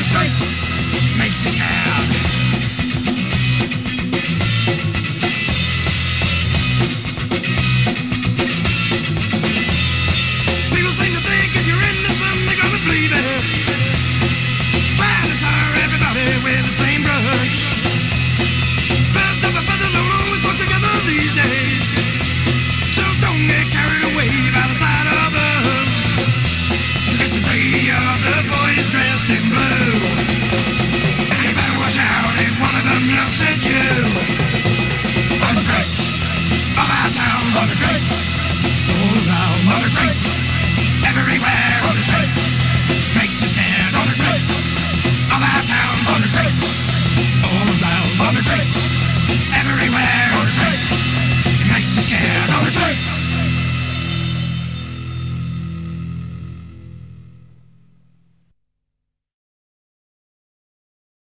your strength.